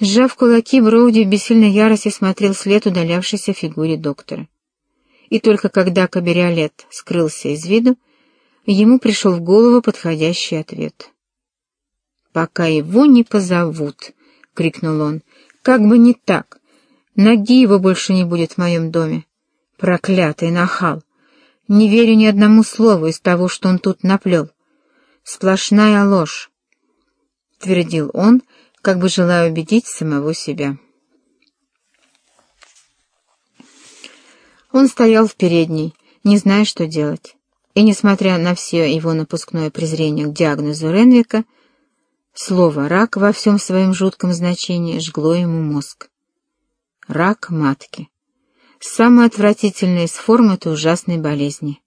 Сжав кулаки, Броуди в бессильной ярости смотрел след удалявшейся фигуре доктора. И только когда кабриолет скрылся из виду, ему пришел в голову подходящий ответ. «Пока его не позовут», — крикнул он, — «как бы не так. Ноги его больше не будет в моем доме. Проклятый нахал! Не верю ни одному слову из того, что он тут наплел. Сплошная ложь», — твердил он, как бы желая убедить самого себя. Он стоял в передней, не зная, что делать. И, несмотря на все его напускное презрение к диагнозу Ренвика, слово «рак» во всем своем жутком значении жгло ему мозг. Рак матки. Самая отвратительная из форм этой ужасной болезни.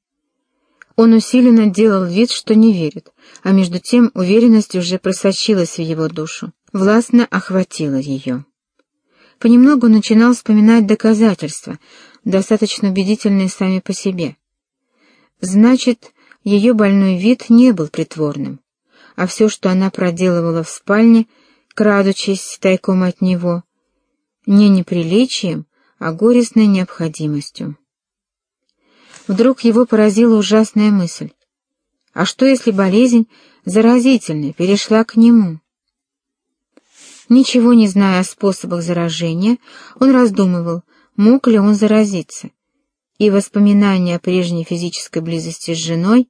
Он усиленно делал вид, что не верит, а между тем уверенность уже просочилась в его душу, властно охватила ее. Понемногу начинал вспоминать доказательства, достаточно убедительные сами по себе. Значит, ее больной вид не был притворным, а все, что она проделывала в спальне, крадучись тайком от него, не неприличием, а горестной необходимостью. Вдруг его поразила ужасная мысль. А что, если болезнь заразительная перешла к нему? Ничего не зная о способах заражения, он раздумывал, мог ли он заразиться, и воспоминания о прежней физической близости с женой,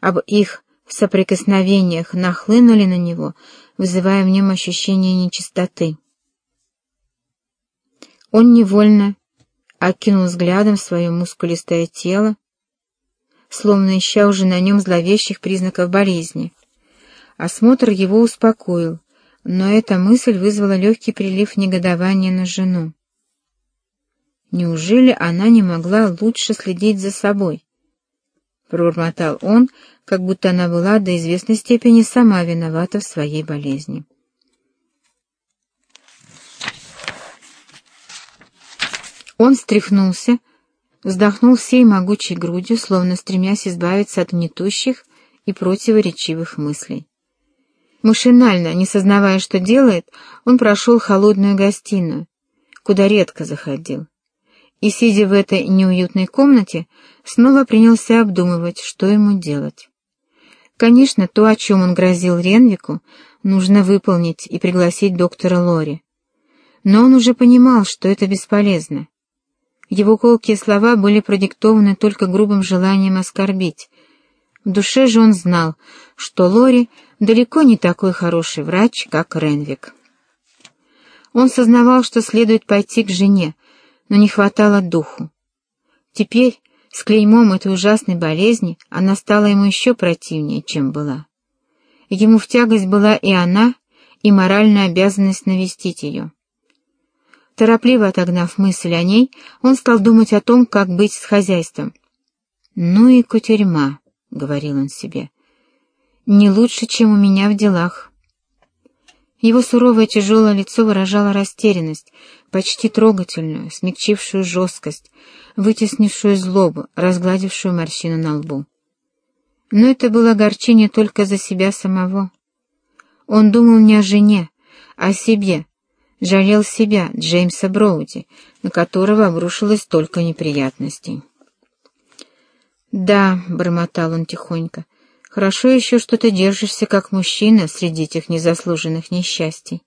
об их соприкосновениях нахлынули на него, вызывая в нем ощущение нечистоты. Он невольно окинул взглядом свое мускулистое тело, словно ища уже на нем зловещих признаков болезни. Осмотр его успокоил, но эта мысль вызвала легкий прилив негодования на жену. Неужели она не могла лучше следить за собой? Пробормотал он, как будто она была до известной степени сама виновата в своей болезни. Он встряхнулся, вздохнул всей могучей грудью, словно стремясь избавиться от гнетущих и противоречивых мыслей. Машинально, не сознавая, что делает, он прошел холодную гостиную, куда редко заходил, и, сидя в этой неуютной комнате, снова принялся обдумывать, что ему делать. Конечно, то, о чем он грозил Ренвику, нужно выполнить и пригласить доктора Лори. Но он уже понимал, что это бесполезно. Его колкие слова были продиктованы только грубым желанием оскорбить. В душе же он знал, что Лори далеко не такой хороший врач, как Ренвик. Он сознавал, что следует пойти к жене, но не хватало духу. Теперь, с клеймом этой ужасной болезни, она стала ему еще противнее, чем была. Ему в тягость была и она, и моральная обязанность навестить ее. Торопливо отогнав мысль о ней, он стал думать о том, как быть с хозяйством. «Ну и кутерьма», — говорил он себе, — «не лучше, чем у меня в делах». Его суровое тяжелое лицо выражало растерянность, почти трогательную, смягчившую жесткость, вытеснившую злобу, разгладившую морщину на лбу. Но это было огорчение только за себя самого. Он думал не о жене, а о себе, жалел себя, Джеймса Броуди, на которого обрушилось столько неприятностей. «Да», — бормотал он тихонько, — «хорошо еще, что ты держишься как мужчина среди этих незаслуженных несчастий.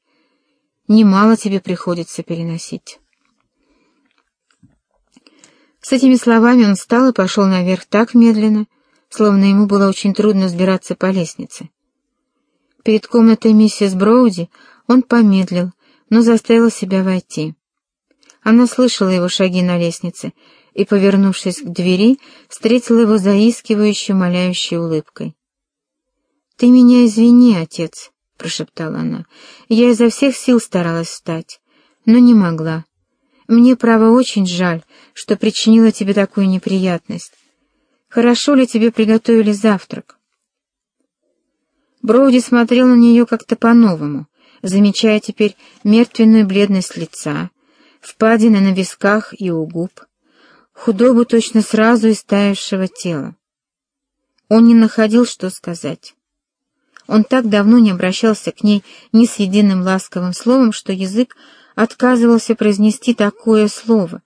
Немало тебе приходится переносить». С этими словами он встал и пошел наверх так медленно, словно ему было очень трудно взбираться по лестнице. Перед комнатой миссис Броуди он помедлил, но заставила себя войти. Она слышала его шаги на лестнице и, повернувшись к двери, встретила его заискивающей, умоляющей улыбкой. «Ты меня извини, отец», — прошептала она. «Я изо всех сил старалась встать, но не могла. Мне, право, очень жаль, что причинила тебе такую неприятность. Хорошо ли тебе приготовили завтрак?» Броуди смотрел на нее как-то по-новому, замечая теперь мертвенную бледность лица, впадины на висках и у губ, худобу точно сразу истаявшего тела. Он не находил, что сказать. Он так давно не обращался к ней ни с единым ласковым словом, что язык отказывался произнести такое слово,